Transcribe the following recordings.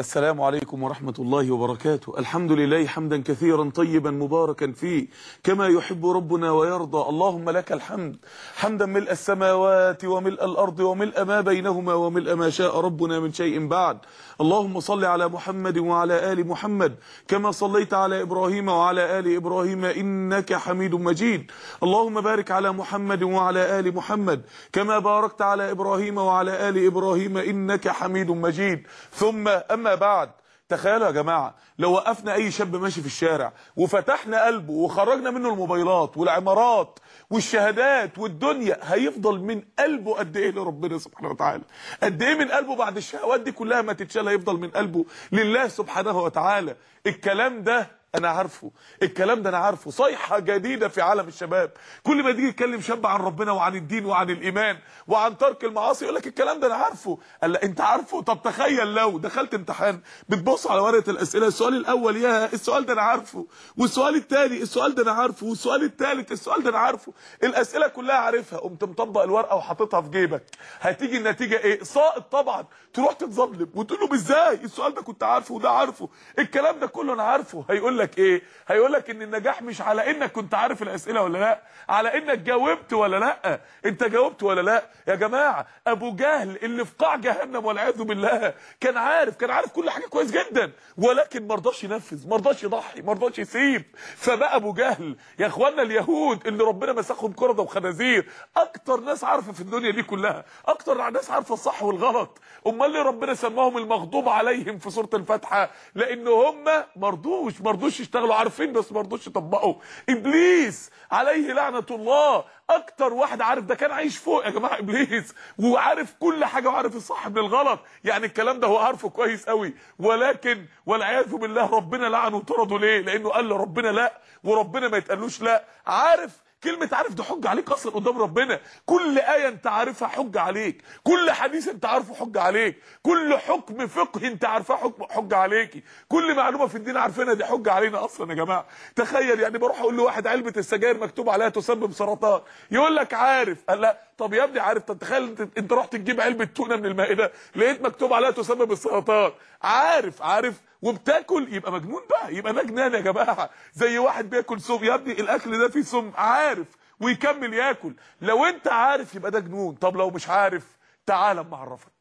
السلام عليكم ورحمة الله وبركاته. الحمد لله حمدا كثيرا طيبا مباركا فيه. كما يحب ربنا ويرضى. اللهم لك الحمد. حمدا ملء السماوات وملء الأرض وملء ما بينهما وملء ما شاء ربنا من شيء بعد. اللهم صل على محمد وعلى آل محمد كما صليت على إبراهيم وعلى آل إبراهيم إنك حميد مجيد. اللهم بارك على محمد وعلى آل محمد كما باركت على إبراهيم وعلى آل إبراهيم إنك حميد مجيد. ثم أما بعد. تخيلوا يا جماعة لو وقفنا أي شاب ماشي في الشارع وفتحنا قلبه وخرجنا منه الموبايلات والعمارات والشهادات والدنيا هيفضل من قلبه قد إيه لربنا سبحانه وتعالى؟ قد إيه من قلبه بعد الشهوات دي كلها ما تتشال هيفضل من قلبه لله سبحانه وتعالى. الكلام ده أنا عارفه. الكلام ده أنا عارفه. صيحة جديدة في عالم الشباب. كل ما تيجي يتكلم شاب عن ربنا وعن الدين وعن الإيمان وعن ترك المعاصي يقول لك الكلام ده أنا عارفه. قال أنت عارفه؟ طب تخيل لو دخلت امتحان بتبص على ورقة الأسئلة السؤال الأول يا السؤال ده أنا عارفه. والسؤال الثاني السؤال ده أنا عارفه. والسؤال الثالث السؤال ده أنا عارفه. الأسئلة كلها عارفها. قمت مطبق الورقة وحاططها في جيبك. هتيجي النتيجة إيه؟ ساقط طبعا. تروح تتظلم وتقول له إزاي؟ السؤال ده كنت عارفه وده عارفه. الكلام ده كله أنا عارفه. هيقول لك إيه؟ هيقول لك إن النجاح مش على إنك كنت عارف الأسئلة ولا لأ على إنك جاوبت ولا لأ. أنت جاوبت ولا لأ؟ يا جماعة أبو جهل اللي في قاع جهنم والعياذ بالله كان عارف كان عارف كل حاجة كويس جدا ولكن ما رضاش ينفذ ما رضاش يضحي ما رضاش يسيب. فبقى أبو جهل يا اخوانا اليهود اللي ربنا مسخهم قرده وخنازير أكتر ناس عارفة في الدنيا دي كلها أكتر ناس عارفة الصح والغلط. أمال ليه ربنا سماهم المغضوب عليهم في سورة الفاتحة؟ لأن هم ما رضوش ما رضوش يشتغلوا عارفين بس ما رضوش يطبقوا. إبليس عليه لعنة الله أكتر واحد عارف ده كان عايش فوق يا جماعة إبليس وعارف كل حاجة وعارف الصح من الغلط يعني الكلام ده هو عارفه كويس قوي. ولكن والعياذ بالله ربنا لعنه وطرده ليه؟ لأنه قال لربنا لا وربنا ما يتقالوش لا. عارف كلمة عارف ده حجة عليك أصلا قدام ربنا. كل آية أنت عارفها حجة عليك. كل حديث أنت عارفه حجة عليك. كل حكم فقه أنت عارفاه حكم حجة عليكي. كل معلومة في الدين عارفينها. دي حجة علينا أصلا يا جماعة. تخيل يعني بروح أقول لواحد علبة السجاير مكتوب عليها تسبب سرطان. يقول لك عارف. قال لا. طب يا ابني عارف. طب تخيل أنت, رحت تجيب علبة تونة من المائدة لقيت مكتوب عليها تسبب السرطان. عارف. عارف. وبتاكل يبقى مجنون بقى يبقى ده جنان يا جماعة. زي واحد بياكل سم يا ابني الأكل ده فيه سم عارف ويكمل ياكل. لو انت عارف يبقى ده جنون. طب لو مش عارف تعال أما أعرفك.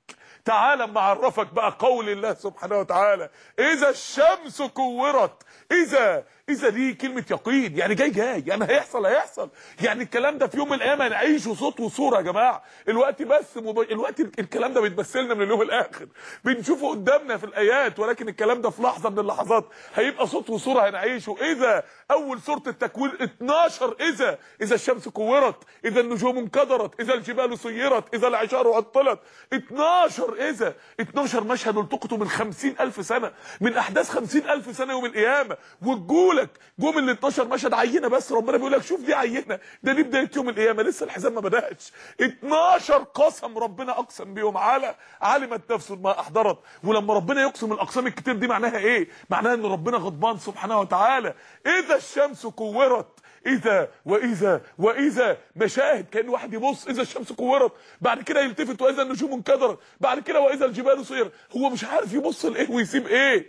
تعال أما أعرفك بقى قول الله سبحانه وتعالى. إذا الشمس كورت إذا إذا دي كلمة يقين يعني جاي جاي يعني هيحصل هيحصل. يعني الكلام ده في يوم من الأيام هنعيشه صوت وصورة يا جماعة. الوقت بس مب... الوقت الكلام ده بيتمثلنا من اليوم الآخر. بنشوفه قدامنا في الآيات ولكن الكلام ده في لحظة من اللحظات هيبقى صوت وصورة هنعيشه. إذا أول سورة التكوير 12 إذا إذا الشمس كورت إذا النجوم انكدرت إذا الجبال سيرت إذا العشار عطلت. 12 إذا. 12 مشهد التقطوا من 50000 سنة من أحداث 50000 سنة يوم القيامة. والجول لك. جم ال 12 مشهد عينة بس ربنا بيقول لك شوف دي عينة. ده دي بداية يوم القيامة؟ لسه الحساب ما بدأش. 12 قسم ربنا أقسم بيهم. على علمت نفس ما أحضرت. ولما ربنا يقسم الأقسام الكتير دي معناها إيه؟ معناها إن ربنا غضبان سبحانه وتعالى. إذا الشمس كورت. إذا وإذا وإذا مشاهد كأن واحد يبص. إذا الشمس كورت. بعد كده يلتفت وإذا النجوم انكدرت. بعد كده وإذا الجبال سيرت. هو مش عارف يبص لإيه ويسيب إيه.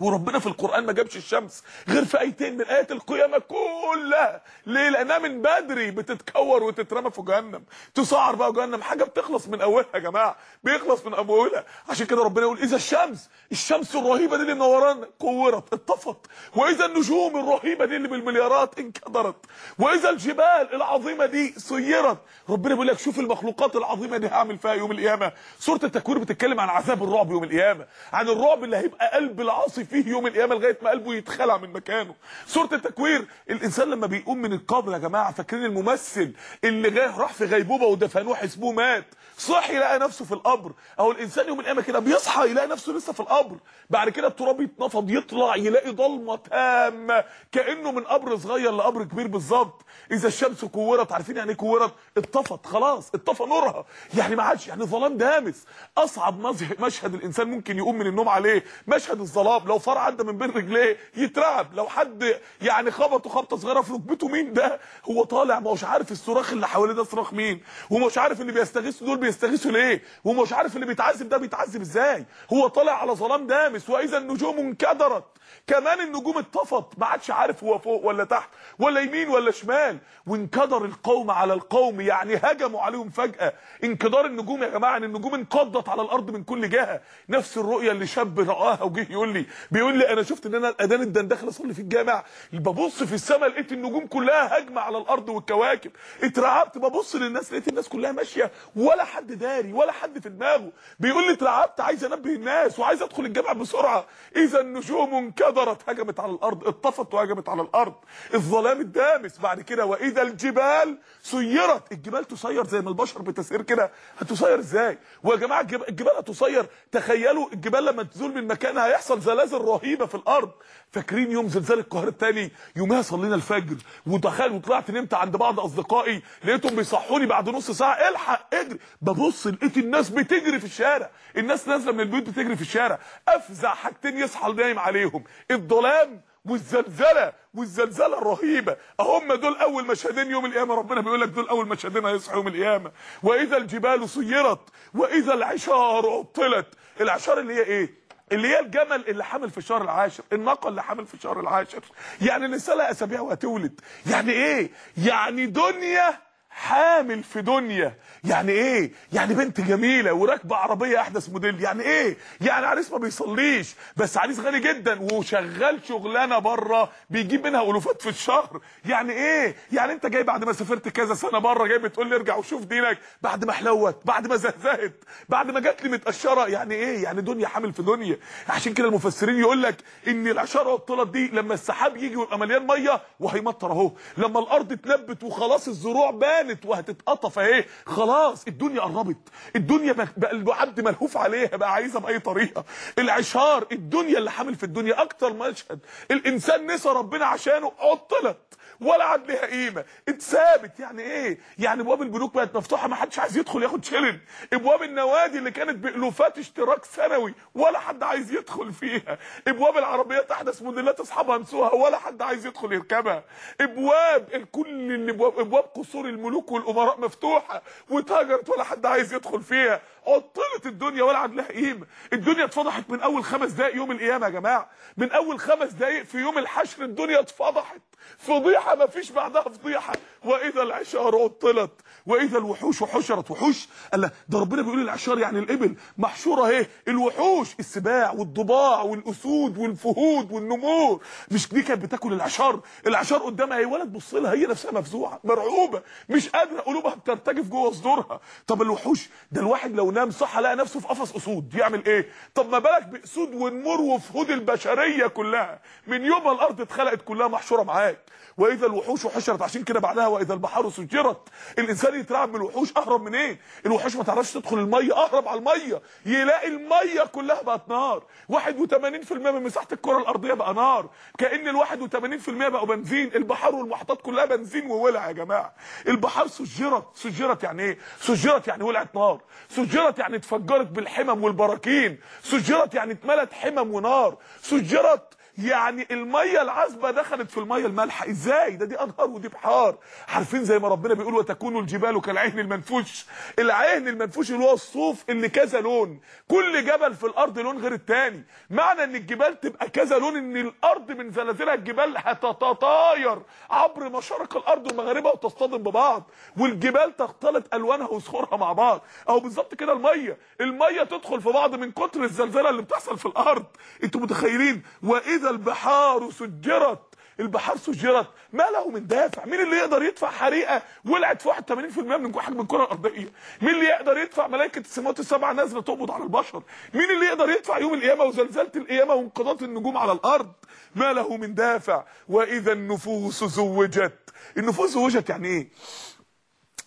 وربنا في القرآن ما جابش الشمس غير في آيتين من آيات القيامة كلها. ليه؟ لأنها من بدري بتتكور وتترمى في جهنم. تسعر بقى جهنم. حاجة بتخلص من أولها يا جماعة. بيخلص من أولها. عشان كده ربنا يقول إذا الشمس الشمس الرهيبة دي اللي منورانا كورت اتطفت وإذا النجوم الرهيبة دي اللي بالمليارات انكدرت. وإذا الجبال العظيمة دي سيرت. ربنا بيقول لك شوف المخلوقات العظيمة دي هعمل فيها يوم القيامة. سورة التكوير بتتكلم عن عذاب الرعب يوم القيامة. عن الرعب اللي هيبقى قلب العاصي فيه يوم القيامة لغاية ما قلبه يتخلع من مكانه. سورة التكوير الإنسان لما بيقوم من القبر يا جماعة فاكرين الممثل اللي جه راح في غيبوبة ودفنوه حسبوه مات صحي يلاقي نفسه في القبر. أهو الإنسان يوم القيامة كده بيصحى يلاقي نفسه لسه في القبر. بعد كده التراب يتنفض يطلع يلاقي ضلمه تامة كأنه من قبر صغير لقبر كبير بالظبط. إذا الشمس كورت عارفين يعني إيه كورت؟ اتطفت خلاص اتطفى نورها. يعني ما عادش يعني ظلام دامس. أصعب مشهد الإنسان ممكن يقوم من النوم عليه مشهد الظلام لو فار عدى من بين رجليه يترعب. لو حد يعني خبطه خبطة صغيرة في ركبته مين ده؟ هو طالع ما هوش عارف الصراخ اللي حواليه ده صراخ مين؟ ومش عارف اللي بيستغيثوا دول بيستغيثوا ليه؟ ومش عارف اللي بيتعذب ده بيتعذب إزاي؟ هو طالع على ظلام دامس وإذا النجوم انكدرت. كمان النجوم اتطفت ما عادش عارف هو فوق ولا تحت ولا يمين ولا شمال. وانكدر القوم على القوم يعني هجموا عليهم فجأة. انكدار النجوم يا جماعة إن النجوم انقضت على الأرض من كل جهة. نفس الرؤية اللي شاب رآها وجه يقول لي بيقول لي أنا شفت إن أنا الأذان الدن داخل أصلي في الجامع ببص في السماء لقيت النجوم كلها هجمة على الأرض والكواكب. اترعبت ببص للناس لقيت الناس كلها ماشية ولا حد داري ولا حد في دماغه. بيقول لي اترعبت عايز أنبه الناس وعايز أدخل الجامع بسرعة. إذا النجوم انكدرت هجمت على الأرض اتطفت وهجمت على الأرض. الظلام الدامس بعد كده وإذا الجبال سيرت. الجبال تسير زي ما البشر بتسير كده. هتسير إزاي؟ ويا جماعة الجب- الجبال هتسير. تخيلوا الجبال لما تزول من مكانها هيحصل زلازل رهيبه في الأرض. فاكرين يوم زلزال القاهرة الثاني يومها صلينا الفجر. ودخل وطلعت نمت عند بعض أصدقائي. لقيتهم بيصحوني بعد نص ساعة. الحق اجري. ببص لقيت الناس بتجري في الشارع. الناس نازلة من البيوت بتجري في الشارع. أفزع حاجتين يصحى نايم عليهم. الظلام والزلزلة والزلزلة الرهيبة. هم دول أول مشهدين يوم القيامة. ربنا بيقول لك دول أول مشهدين هيصحوا يوم القيامة. وإذا الجبال سيرت وإذا العشار عطلت العشار اللي هي إيه؟ اللي هي الجمل اللي حامل في الشهر العاشر الناقة اللي حامل في الشهر العاشر. يعني لسه لها أسابيع وهتولد يعني إيه؟ يعني دنيا حامل في دنيا. يعني إيه؟ يعني بنت جميلة وراكبة عربية أحدث موديل. يعني إيه؟ يعني عريس ما بيصليش. بس عريس غني جدا وشغال شغلانة بره بيجيب منها ألوفات في الشهر. يعني إيه؟ يعني أنت جاي بعد ما سافرت كذا سنة بره جاي بتقول لي ارجع وشوف دينك. بعد ما حلوت بعد ما زهزهت بعد ما جات لي متقشره يعني إيه؟ يعني دنيا حامل في دنيا. عشان كده المفسرين يقول لك إن العشاره والطلط دي لما السحاب يجي ويبقى مليان مية وهيمطر أهو. لما الأرض تنبت وخلاص الزروع بانت وهتتقطف اهي خلاص الدنيا قربت. الدنيا بقى العبد ملهوف عليها بقى عايزها بأي طريقة. العشار الدنيا اللي حامل في الدنيا أكتر مشهد. الإنسان نسى ربنا عشانه عطلت. ولا عاد ليها قيمة. اتثابت يعني إيه؟ يعني ابواب البنوك بقت مفتوحة ما حدش عايز يدخل ياخد شيلن. ابواب النوادي اللي كانت بألوفات اشتراك سنوي ولا حد عايز يدخل فيها. ابواب العربيات احدث موديلات اصحابها نسوها ولا حد عايز يدخل يركبها. ابواب الكل اللي ابواب قصور الملوك والأمراء مفتوحة واتهجرت ولا حد عايز يدخل فيها. عطلت الدنيا ولا عاد لها قيمه الدنيا اتفضحت من أول خمس دقايق يوم القيامة يا جماعة. من أول خمس دقايق في يوم الحشر الدنيا اتفضحت. فضيحة ما فيش بعدها فضيحة. وإذا العشار عطلت وإذا الوحوش حشرت. وحوش؟ الله ده ربنا بيقول العشار يعني الإبل. محشورة اهي. الوحوش السباع والضباع والأسود والفهود والنمور. مش دي كانت بتاكل العشار؟ العشار قدامها اهي. ولا تبص لها هي نفسها مفزوعة مرعوبة. مش قادرة قلوبها بترتجف جوه صدورها. طب الوحوش؟ ده الواحد لو نام صح لقى نفسه في قفص أسود. يعمل إيه؟ طب ما بالك بأسود ونمور وفهود البشرية كلها. من يوم ما الأرض اتخلقت كلها محشورة معاك. وإذا الوحوش حشرت عشان كده بعدها وإذا البحار سجرت. الإنسان يترعب من الوحوش أهرب من إيه؟ الوحوش ما تعرفش تدخل المية. أهرب على المية. يلاقي المية كلها بقت نار. 81% من مساحة الكرة الأرضية بقى نار. كأن ال 81% بقوا بنزين. البحار والمحيطات كلها بنزين وولع يا جماعة. البحار سجرت. سجرت يعني إيه؟ سجرت يعني ولعت نار. سجرت يعني اتفجرت بالحمم والبراكين. سجرت يعني اتملت حمم ونار. سجرت يعني المية العذبة دخلت في المية المالحة. إزاي؟ ده دي أنهار ودي بحار. عارفين زي ما ربنا بيقول وتكون الجبال كالعهن المنفوش. العهن المنفوش اللي هو الصوف اللي كذا لون. كل جبل في الأرض لون غير التاني. معنى إن الجبال تبقى كذا لون إن الأرض من زلازلها الجبال هتتطاير. عبر مشارق الأرض ومغاربها وتصطدم ببعض. والجبال تختلط ألوانها وصخورها مع بعض. أو بالظبط كده المية. المية تدخل في بعض من كتر الزلزلة اللي بتحصل في الأرض. أنتوا متخيلين؟ وإذا البحار سجرت البحار سجرت. ما له من دافع. مين اللي يقدر يدفع حريقة؟ ولعت في 81% من حجم الكرة الأرضية. مين اللي يقدر يدفع ملائكه السماوات السبعة نازلة تقبض على البشر؟ مين اللي يقدر يدفع يوم القيامة وزلزلة القيامة وانقضاض النجوم على الأرض؟ ما له من دافع. وإذا النفوس زوجت. النفوس زوجت يعني إيه؟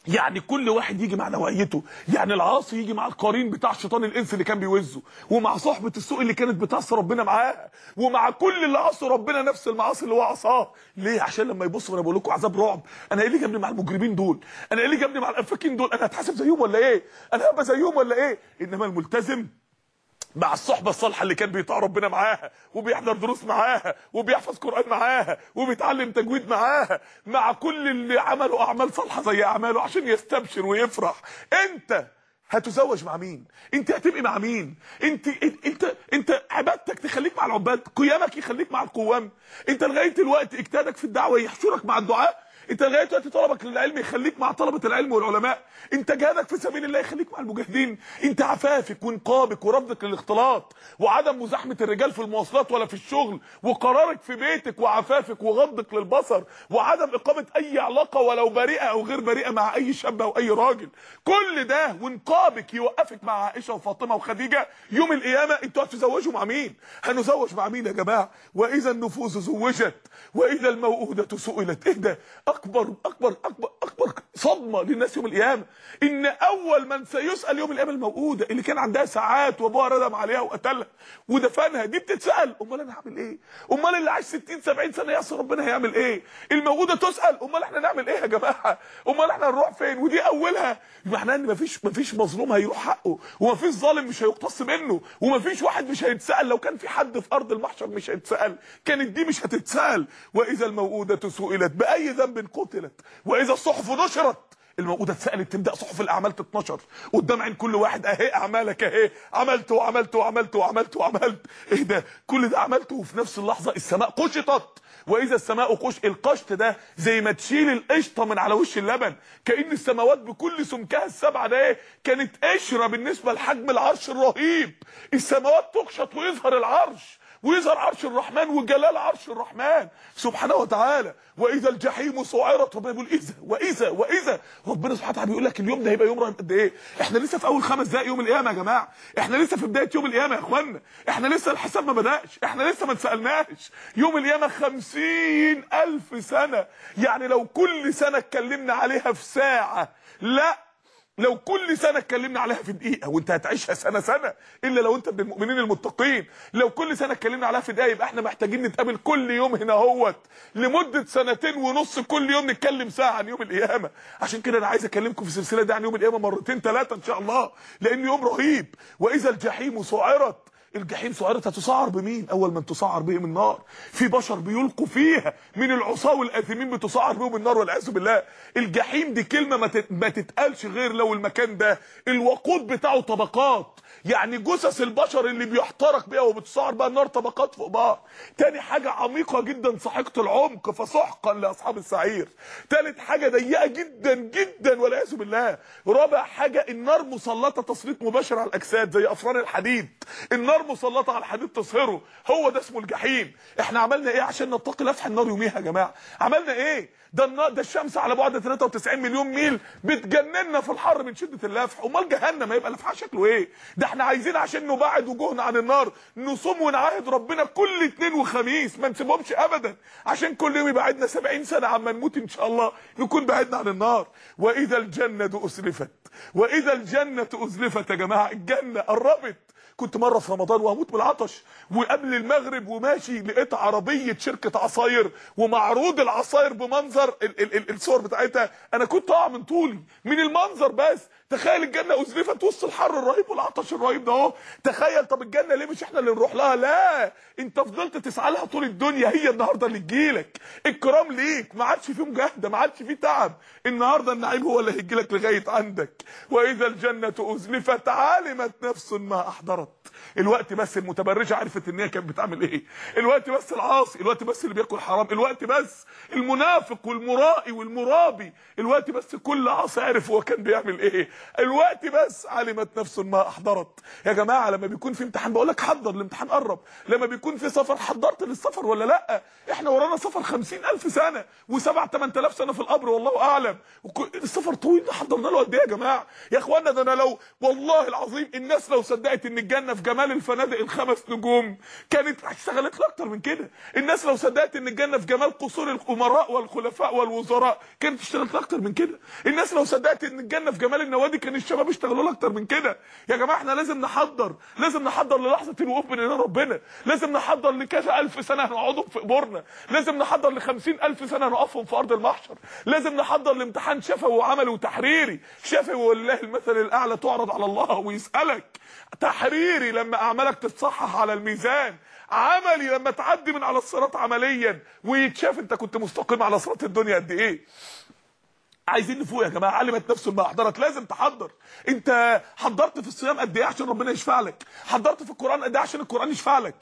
يعني كل واحد يجي مع نوعيته. يعني العاصي يجي مع القرين بتاع شيطان الإنس اللي كان بيوزه. ومع صحبة السوء اللي كانت بتعصي ربنا معاها ومع كل اللي عصوا ربنا نفس المعاصي اللي هو عصاه. ليه؟ عشان لما يبصوا أنا بقول لكم عذاب رعب. أنا إيه اللي جابني مع المجرمين دول؟ أنا إيه اللي جابني مع الأفاكين دول؟ أنا هتحاسب زيهم ولا إيه؟ أنا هبقى زيهم ولا إيه؟ إنما الملتزم مع الصحبة الصالحة اللي كان بيطاع ربنا معاها وبيحضر دروس معاها وبيحفظ قرآن معاها وبيتعلم تجويد معاها مع كل اللي عملوا أعمال صالحة زي أعماله عشان يستبشر ويفرح. أنت هتزوج مع مين؟ أنت هتبقي مع مين؟ أنت أنت أنت عبادتك تخليك مع العباد قيامك يخليك مع القوام. أنت لغاية الوقت اجتهادك في الدعوة يحشرك مع الدعاء انت لغاية دلوقتي طلبك للعلم يخليك مع طلبة العلم والعلماء. انت جهادك في سبيل الله يخليك مع المجاهدين. انت عفافك وانقابك ورفضك للاختلاط وعدم مزاحمة الرجال في المواصلات ولا في الشغل وقرارك في بيتك وعفافك وغضك للبصر وعدم إقامة أي علاقة ولو بريئة أو غير بريئة مع أي شاب أو أي راجل. كل ده وانقابك يوقفك مع عائشة وفاطمة وخديجة يوم القيامة. أنتوا هتزوجوا مع مين؟ هنزوج مع مين يا جماعة؟ وإذا النفوس زوجت وإذا الموءودة سئلت. إيه ده أكبر أكبر أكبر أكبر صدمة للناس يوم القيامة. إن أول من سيسأل يوم القيامة الموءوده اللي كان عندها ساعات وابوها ردم عليها وقتلها ودفنها دي بتتسأل. أمال أنا هعمل إيه؟ أمال اللي عاش 60 70 سنة يعصي ربنا هيعمل إيه؟ الموءوده تسأل. أمال إحنا نعمل إيه يا جماعة؟ أمال إحنا هنروح فين؟ ودي أولها. معناها إن مفيش مفيش مظلوم هيروح حقه ومفيش ظالم مش هيقتص منه ومفيش واحد مش هيتسأل. لو كان في حد في أرض المحشر مش هيتسأل. كانت دي مش هتتسأل. وإذا الموءوده سئلت بأي ذنب قتلت وإذا الصحف نشرت الموءودة اتسألت تبدأ صحف الأعمال تتنشر. قدام عين كل واحد أهي أعمالك أهي عملت وعملت وعملت وعملت وعملت. إيه ده؟ كل ده عملته وفي نفس اللحظة السماء قشطت. وإذا السماء قش القشط ده زي ما تشيل القشطة من على وش اللبن كأن السماوات بكل سمكها السبعه ده إيه كانت قشرة بالنسبة لحجم العرش الرهيب. السماوات تقشط ويظهر العرش. ويظهر عرش الرحمن وجلال عرش الرحمن. سبحانه وتعالى وإذا الجحيم سعرت ربنا بيقول اذا واذا واذا ربنا سبحانه وتعالى بيقول لك اليوم ده هيبقى يوم قد إيه؟ إحنا لسه في أول خمس دقائق يوم القيامة يا جماعة. إحنا لسه في بداية يوم القيامة يا اخوانا إحنا لسه الحساب ما بدأش. إحنا لسه ما اتسألناش. يوم القيامة خمسين ألف سنة. يعني لو كل سنة اتكلمنا عليها في ساعة لا لو كل سنة اتكلمنا عليها في دقيقة وانت هتعيشها سنة سنة إلا لو انت من المؤمنين المتقين. لو كل سنة اتكلمنا عليها في دقيقة يبقى إحنا محتاجين نتقابل كل يوم هنا اهوت. لمدة سنتين ونص كل يوم نتكلم ساعة عن يوم القيامة. عشان كده أنا عايز أكلمكم في السلسلة دي عن يوم القيامة مرتين ثلاثة إن شاء الله لأن يوم رهيب. وإذا الجحيم سعرت الجحيم سعرت هتسعر بمين؟ أول من تسعر بهم النار. في بشر بيلقوا فيها من العصاة والاثمين بتسعر بهم النار والعياذ بالله. الجحيم دي كلمة ما تتقالش غير لو المكان ده الوقود بتاعه طبقات. يعني جثث البشر اللي بيحترق بيها وبتسعر بقى النار طبقات فوق بعض. تاني حاجة عميقة جدا سحيقه العمق فسحقا لأصحاب السعير. تالت حاجة ضيقة جدا جدا والعياذ بالله. رابع حاجة النار مسلطة تسليط مباشر على الأجساد زي أفران الحديد. النار مسلطة على الحديد تصهره هو ده اسمه الجحيم. إحنا عملنا إيه عشان نتقي لفح النار يوميها يا جماعة؟ عملنا إيه؟ ده النار ده الشمس على بعد 93 مليون ميل بتجننا في الحر من شدة اللفح. أمال جهنم هيبقى لفحها شكله إيه؟ ده إحنا عايزين عشان نبعد وجوهنا عن النار نصوم ونعاهد ربنا كل اثنين وخميس ما نسيبهمش ابدا. عشان كل يوم يبعدنا 70 سنة عما نموت إن شاء الله نكون بعدنا عن النار. وإذا الجنة ازلفت وإذا الجنة ازلفت يا جماعة الجنة قربت. كنت مرة في رمضان وهموت من العطش وقبل المغرب وماشي لقيت عربية شركة عصاير ومعروض العصاير بمنظر ال ال ال الصور بتاعتها. أنا كنت أقع من طولي من المنظر بس. تخيل الجنة أزلفت وسط الحر الرهيب والعطش الرهيب ده أهو. تخيل طب الجنة ليه مش إحنا اللي نروح لها؟ لا أنت فضلت تسعى لها طول الدنيا هي النهارده اللي تجيلك. الكرام ليك ما عادش فيه مجاهده ما عادش فيه تعب. النهارده النعيم هو اللي هيجي لك لغاية عندك. وإذا الجنة أزلفت علمت نفس ما أحضرت. الوقت بس المتبرجة عرفت إن هي كانت بتعمل إيه. الوقت بس العاصي الوقت بس اللي بياكل حرام الوقت بس المنافق والمرائي والمرابي الوقت بس كل عاصي عرف هو كان بيعمل إيه. الوقت بس علمت نفس ما أحضرت. يا جماعة لما بيكون في امتحان بقول لك حضر الامتحان قرب. لما بيكون في سفر حضرت للسفر ولا لأ؟ إحنا ورانا سفر خمسين ألف سنة وسبع تمن تلاف سنة في القبر والله أعلم. السفر طويل ده حضرنا له قد إيه يا جماعة؟ يا اخوانا ده أنا لو والله العظيم الناس لو صدقت إن الجنة في جمال الفنادق الخمس نجوم كانت اشتغلت له أكتر من كده. الناس لو صدقت إن الجنه في جمال قصور الأمراء والخلفاء والوزراء كانت اشتغلت له أكتر من كده. الناس لو صدقت إن الجنه في جمال النوادي كان الشباب اشتغلوا له أكتر من كده. يا جماعة إحنا لازم نحضر لازم نحضر للحظة الوقوف بين ربنا. لازم نحضر لكذا ألف سنة هنقعدهم في قبورنا. لازم نحضر لخمسين ألف سنة نقفهم في أرض المحشر. لازم نحضر لامتحان شفوي وعملي وتحريري. شفوي والله المثل الأعلى تعرض على الله ويسألك. تحريري لما أعمالك تتصحح على الميزان. عملي لما تعدي من على الصراط عمليا. ويتشاف أنت كنت مستقيم على صراط الدنيا قد إيه. عايزين نفوق يا جماعة علمت نفسه ما احضرت لازم تحضر. أنت حضرت في الصيام قد إيه عشان ربنا يشفع لك؟ حضرت في القرآن قد إيه عشان القرآن يشفع لك؟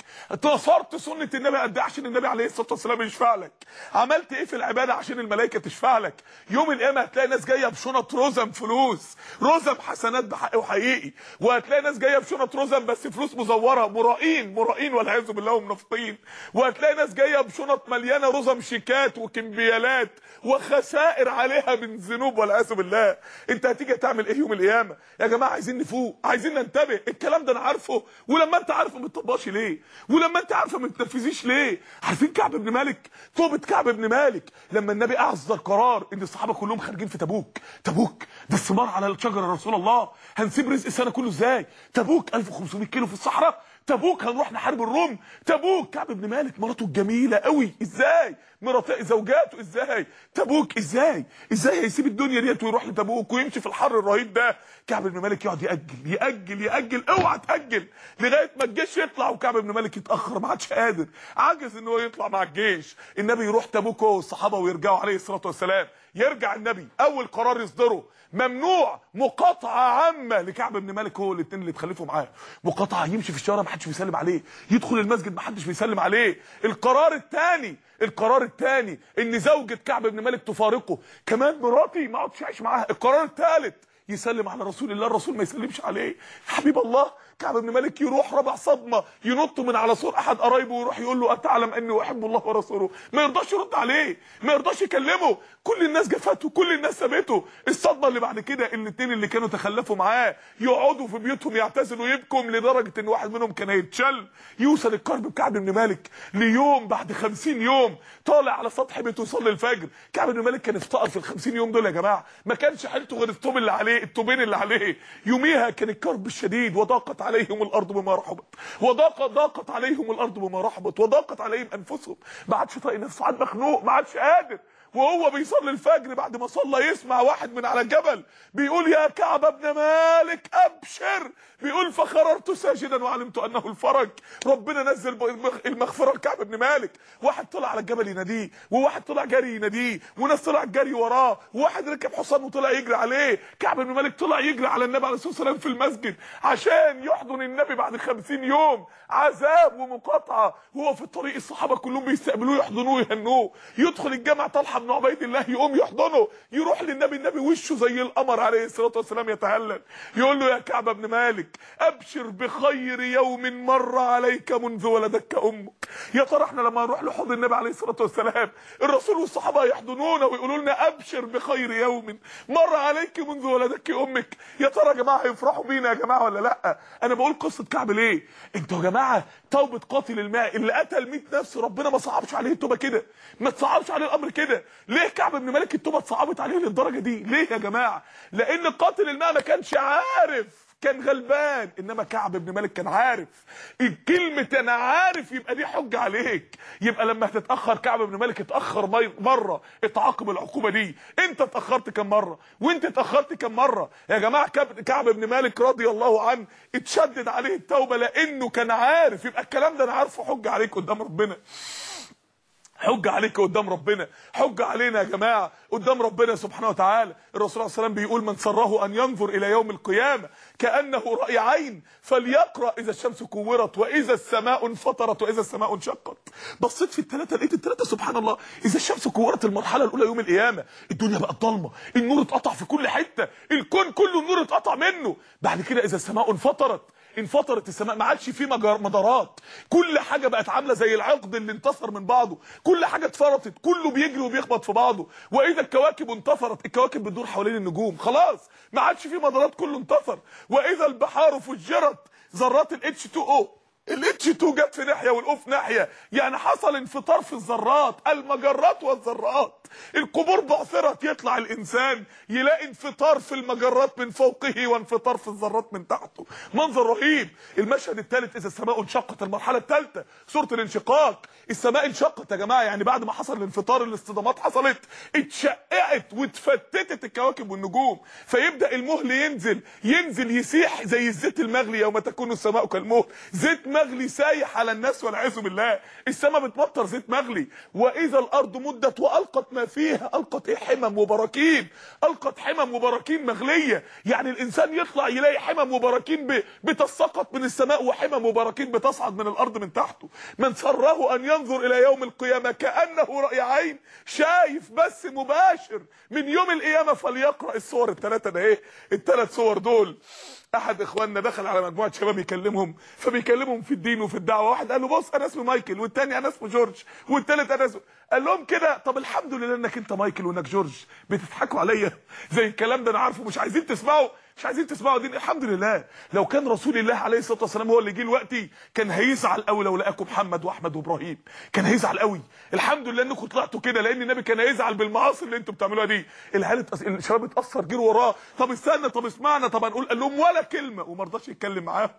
نصرت سنة النبي قد إيه عشان النبي عليه الصلاة والسلام يشفع لك؟ عملت إيه في العبادة عشان الملائكة تشفع لك؟ يوم القيامة هتلاقي ناس جاية بشنط رزم فلوس. رزم حسنات بحق وحقيقي. وهتلاقي ناس جاية بشنط رزم بس فلوس مزورة. مرائين مرائين والعياذ بالله ومنافقين وهتلاقي ناس جاية بشنط مليانة رزم شيكات وكمبيالات وخسائر عليها ذنوب والعياذ بالله. انت هتيجي تعمل إيه يوم القيامة؟ يا جماعة عايزين نفوق عايزين ننتبه. الكلام ده أنا عارفه. ولما انت عارفه ما تطبقش ليه؟ ولما انت عارفه ما تنفذيش ليه؟ عارفين كعب بن مالك؟ توبة كعب بن مالك. لما النبي اصدر قرار إن الصحابة كلهم خارجين في تبوك. تبوك ده الثمار على الشجره رسول الله. هنسيب رزق السنة كله إزاي؟ تبوك 1500 كيلو في الصحراء. تبوك هنروح نحارب الروم. تبوك كعب بن مالك مراته الجميله قوي. إزاي؟ مرات زوجاته إزاي؟ تبوك إزاي؟ إزاي هيسيب الدنيا ديت ويروح لتبوك ويمشي في الحر الرهيب ده؟ كعب بن مالك يقعد يأجل يأجل يأجل. أوعى تأجل لغاية ما الجيش يطلع وكعب بن مالك يتأخر. ما عادش قادر. عجز إن هو يطلع مع الجيش. النبي يروح تبوك والصحابة ويرجعوا عليه الصلاة والسلام. يرجع النبي. أول قرار يصدره. ممنوع مقاطعة عامة لكعب بن مالك هو الاثنين اللي اتخلفوا معاه. مقاطعة يمشي في الشارع ما حدش بيسلم عليه. يدخل المسجد ما حدش بيسلم عليه. القرار الثاني القرار الثاني إن زوجة كعب بن مالك تفارقه. كمان مراتي ما اقعدش اعيش معاها. القرار الثالث يسلم على رسول الله. الرسول ما يسلمش عليه. حبيب الله كعب بن مالك يروح ربع صدمة ينط من على سور أحد قرايبه ويروح يقول له أتعلم أني أحب الله ورسوله؟ ما يرضاش يرد عليه ما يرضاش يكلمه. كل الناس جفته كل الناس سابته. الصدمة اللي بعد كده الاثنين اللي كانوا تخلفوا معاه يقعدوا في بيوتهم يعتزلوا يبكوا لدرجة إن واحد منهم كان هيتشل. يوصل الكرب بكعب بن مالك ليوم بعد 50 يوم طالع على سطح بيته يصلي الفجر. كعب بن مالك كان افتقر في ال 50 يوم دول يا جماعة. ما كانش حيلته غير الطوب اللي عليه الطوبين اللي عليه. يوميها كان الكرب الشديد وضاقت عليهم الأرض بما رحبت وضاقت ضاقت عليهم الأرض بما رحبت وضاقت عليهم أنفسهم. ما عادش طايق نفسه عاد مخنوق ما عادش قادر. وهو بيصلي الفجر بعد ما صلى يسمع واحد من على الجبل بيقول يا كعب ابن مالك أبشر. بيقول فخررت ساجدا وعلمت أنه الفرج. ربنا نزل المغفرة لكعب بن مالك. واحد طلع على الجبل يناديه وواحد طلع جري يناديه وناس طلع جري وراه. وواحد ركب حصان وطلع يجري عليه. كعب بن مالك طلع يجري على النبي عليه الصلاة والسلام في المسجد عشان يحضن النبي بعد 50 يوم. عذاب ومقاطعة. وهو في الطريق الصحابة كلهم بيستقبلوه يحضنوه يهنوه. يدخل الجامع طلحة بن عبيد الله يقوم يحضنه يروح للنبي النبي وشه زي القمر عليه الصلاة والسلام يتهلل. يقول له يا كعب بن مالك أبشر بخير يوم مر عليك منذ ولدتك أمك يا ترى إحنا لما نروح لحوض النبي عليه الصلاة والسلام الرسول والصحابة يحضنونا ويقولوا لنا أبشر بخير يوم مر عليك منذ ولدتك أمك يا ترى يا جماعة هيفرحوا بينا يا جماعة ولا لأ؟ أنا بقول قصة كعب ليه؟ أنتوا يا جماعة توبة قاتل الماء اللي قتل 100 نفس ربنا ما صعبش عليه التوبة كده ما تصعبش عليه الأمر كده. ليه كعب بن مالك التوبة اتصعبت عليه للدرجة دي؟ ليه يا جماعة؟ لأن قاتل الماء ما كانش عارف كان غلبان. إنما كعب بن مالك كان عارف. الكلمة أنا عارف يبقى دي حجه عليك. يبقى لما هتتأخر كعب بن مالك اتأخر مرة. اتعاقب العقوبة دي. أنت اتأخرت كم مرة؟ وأنت اتأخرت كم مرة؟ يا جماعة كعب بن مالك رضي الله عنه اتشدد عليه التوبة لأنه كان عارف. يبقى الكلام ده أنا عارفه حجه عليك قدام ربنا. حجة عليك قدام ربنا. حجة علينا يا جماعة قدام ربنا سبحانه وتعالى. الرسول عليه وسلم بيقول من سره أن ينظر إلى يوم القيامة كأنه رأي عين فليقرأ إذا الشمس كورت وإذا السماء انفطرت وإذا السماء انشقت. بصيت في الثلاثة لقيت الثلاثة سبحان الله إذا الشمس كورت المرحلة الأولى يوم القيامة الدنيا بقت ضلمة النور اتقطع في كل حتة الكون كله النور اتقطع منه. بعد كده إذا السماء انفطرت انفطرت السماء ما عادش في مدارات. كل حاجة بقت عاملة زي العقد اللي انتثر من بعضه. كل حاجة اتفرطت كله بيجري وبيخبط في بعضه. وإذا الكواكب انتثرت الكواكب بتدور حوالين النجوم. خلاص ما عادش في مدارات كله انتثر. وإذا البحار فجرت ذرات الاتش 2 أو الاتش 2 جت في ناحية وال O في ناحية. يعني حصل انفطار في الذرات المجرات والذرات. القبور بعثرت يطلع الإنسان يلاقي انفطار في المجرات من فوقه وانفطار في الذرات من تحته. منظر رهيب. المشهد الثالث إذا السماء انشقت المرحلة الثالثة سورة الانشقاق. السماء انشقت يا جماعة. يعني بعد ما حصل الانفطار الاصطدامات حصلت اتشققت واتفتتت الكواكب والنجوم. فيبدأ المهل ينزل ينزل يسيح زي الزيت المغلي يوم تكون السماء كالمهل. زيت مغلي سايح على الناس والعياذ بالله. السماء بتمطر زيت مغلي. وإذا الأرض مدت وألقت ما فيها ألقت إيه؟ حمم وبراكين. ألقت حمم وبراكين مغلية. يعني الإنسان يطلع يلاقي حمم وبراكين بتسقط من السماء وحمم وبراكين بتصعد من الأرض من تحته. من سره أن ينظر إلى يوم القيامة كأنه رأي عين شايف بس مباشر. من يوم القيامة فليقرأ الصور الثلاثة ده إيه؟ الثلاث صور دول. أحد إخواننا دخل على مجموعة شباب يكلمهم فبيكلمهم في الدين وفي الدعوة. واحد قال له بص أنا اسمي مايكل والتاني أنا اسمه جورج والتالت أنا اسمه قال لهم كده طب الحمد لله إنك أنت مايكل وإنك جورج بتضحكوا عليا. زي الكلام ده أنا عارفه مش عايزين تسمعوا. مش عايزين تسمعوا دين. الحمد لله. لو كان رسول الله عليه الصلاة والسلام هو اللي جه دلوقتي كان هيزعل قوي لو لقاكم محمد وأحمد وإبراهيم. كان هيزعل قوي. الحمد لله إنكم طلعتوا كده لأن النبي كان هيزعل بالمعاصي اللي أنتوا بتعملوها دي. العيال. الشباب اتأثر جروا وراه طب استنى طب اسمعنا طب هنقول قال لهم ولا كلمة. وما رضاش يتكلم معاهم.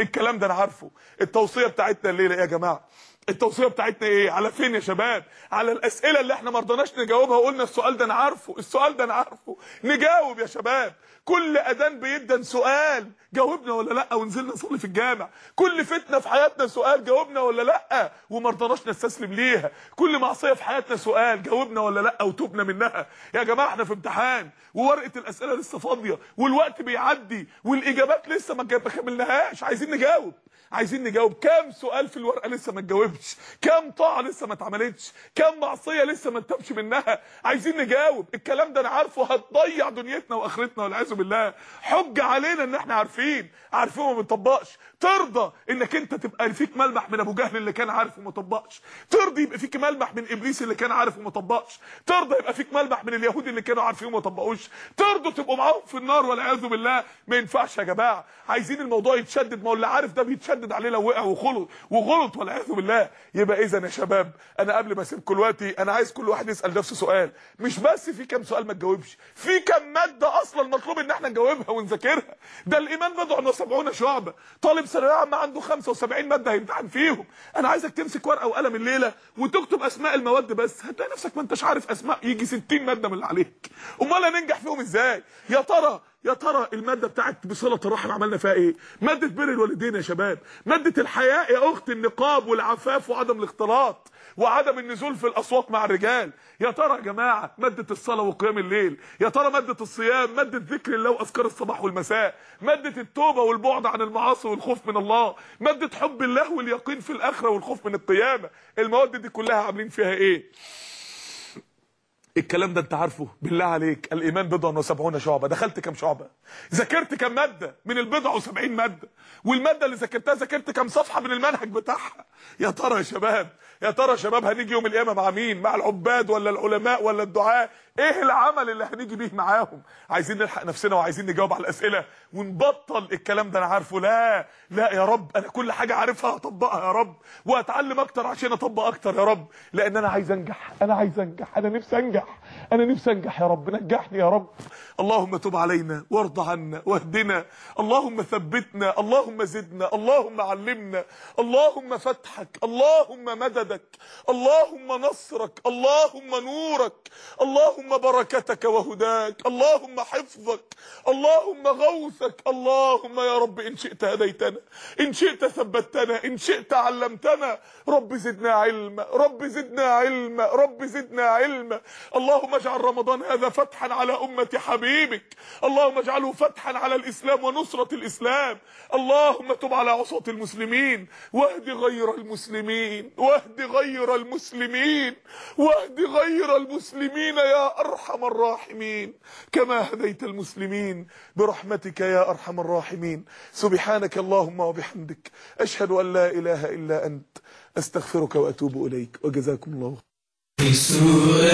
الكلام ده أنا عارفه. التوصية بتاعتنا الليلة يا جماعة؟ التوصية بتاعتنا إيه؟ على فين يا شباب؟ على الأسئلة اللي إحنا ما رضناش نجاوبها وقلنا السؤال ده أنا عارفه السؤال ده أنا عارفه. نجاوب يا شباب. كل أذان بيدن سؤال جاوبنا ولا لأ؟ ونزلنا نصلي في الجامع. كل فتنة في حياتنا سؤال جاوبنا ولا لأ؟ وما رضناش نستسلم ليها. كل معصية في حياتنا سؤال جاوبنا ولا لأ؟ وتوبنا منها. يا جماعة إحنا في امتحان وورقة الأسئلة لسه فاضية والوقت بيعدي والإجابات لسه ما كملناهاش عايزين نجاوب. عايزين نجاوب. كام سؤال في الورقة لسه ما اتجاوبش؟ كام طاعة لسه ما اتعملتش؟ كام معصية لسه ما انتبش منها؟ عايزين نجاوب. الكلام ده أنا عارفه هتضيع دنيتنا وآخرتنا والعياذ بالله. حج علينا إن إحنا عارفين. عارفين وما بنطبقش. ترضى إنك أنت تبقى فيك ملمح من أبو جهل اللي كان عارف وما طبقش. ترضى يبقى فيك ملمح من إبليس اللي كان عارف وما طبقش. ترضى يبقى فيك ملمح من اليهود اللي كانوا عارفين وما طبقوش. ترضوا تبقوا معاهم في النار والعياذ بالله. ما ينفعش يا جماعة. عايزين الموضوع يتشدد. ما هو اللي عارف ده بيتشدد عليه لو وقع وغلط. وغلط والعياذ بالله. يبقى إذا يا شباب أنا قبل ما اسيبكم دلوقتي أنا عايز كل واحد يسأل نفسه سؤال. مش بس في كام سؤال ما تجاوبش. في كام مادة أصلا مطلوب إن إحنا نجاوبها ونذاكرها. ده الايمان بضع وسبعون شعبه طالب ثانوية عامة عنده 75 مادة هيمتحن فيهم. أنا عايزك تمسك ورقة وقلم الليلة وتكتب أسماء المواد بس. هتلاقي نفسك ما أنتش عارف أسماء. يجي 60 مادة من اللي عليك. أمال هننجح فيهم إزاي؟ يا ترى يا ترى المادة بتاعت بصلة الرحم عملنا فيها إيه؟ مادة بر الوالدين يا شباب. مادة الحياء يا اخت النقاب والعفاف وعدم الاختلاط. وعدم النزول في الأسواق مع الرجال. يا ترى يا جماعة مادة الصلاة وقيام الليل يا ترى مادة الصيام مادة ذكر الله وأذكار الصباح والمساء مادة التوبة والبعد عن المعاصي والخوف من الله مادة حب الله واليقين في الآخرة والخوف من القيامة. المواد دي كلها عاملين فيها إيه؟ الكلام ده انت عارفه بالله عليك الإيمان بضع وسبعون شعبة. دخلت كام شعبة؟ ذاكرت كام مادة من البضع وسبعين مادة. والمادة اللي ذاكرتها ذاكرت كام صفحة من المنهج بتاعها. يا ترى يا شباب يا ترى يا شباب هنيجي يوم القيامة مع مين؟ مع العباد ولا العلماء ولا الدعاء إيه العمل اللي هنيجي بيه معاهم؟ عايزين نلحق نفسنا وعايزين نجاوب على الأسئلة ونبطل الكلام ده أنا عارفه. لا لا يا رب أنا كل حاجة عارفها هطبقها يا رب وأتعلم أكتر عشان أطبق أكتر يا رب لأن أنا عايز أنجح أنا عايز أنجح أنا نفسي أنجح أنا نفسي أنجح يا رب. نجحني يا رب. اللهم تب علينا وارض عنا واهدنا. اللهم ثبتنا اللهم زدنا اللهم علمنا. اللهم فتحك اللهم مددك. اللهم نصرك اللهم نورك. اللهم بركتك وهداك اللهم حفظك اللهم غوثك. اللهم يا رب إن شئت هديتنا إن شئت ثبتنا إن شئت علمتنا. رب زدنا علما رب زدنا علما رب زدنا علما. اللهم اجعل رمضان هذا فتحا على أمة حبيبك. اللهم اجعله فتحا على الإسلام ونصرة الإسلام. اللهم تب على عصاة المسلمين. واهد غير المسلمين. واهد غير المسلمين. واهد غير المسلمين يا أرحم الراحمين. كما هديت المسلمين برحمتك يا أرحم الراحمين. سبحانك اللهم وبحمدك أشهد أن لا إله إلا أنت أستغفرك وأتوب إليك وجزاكم الله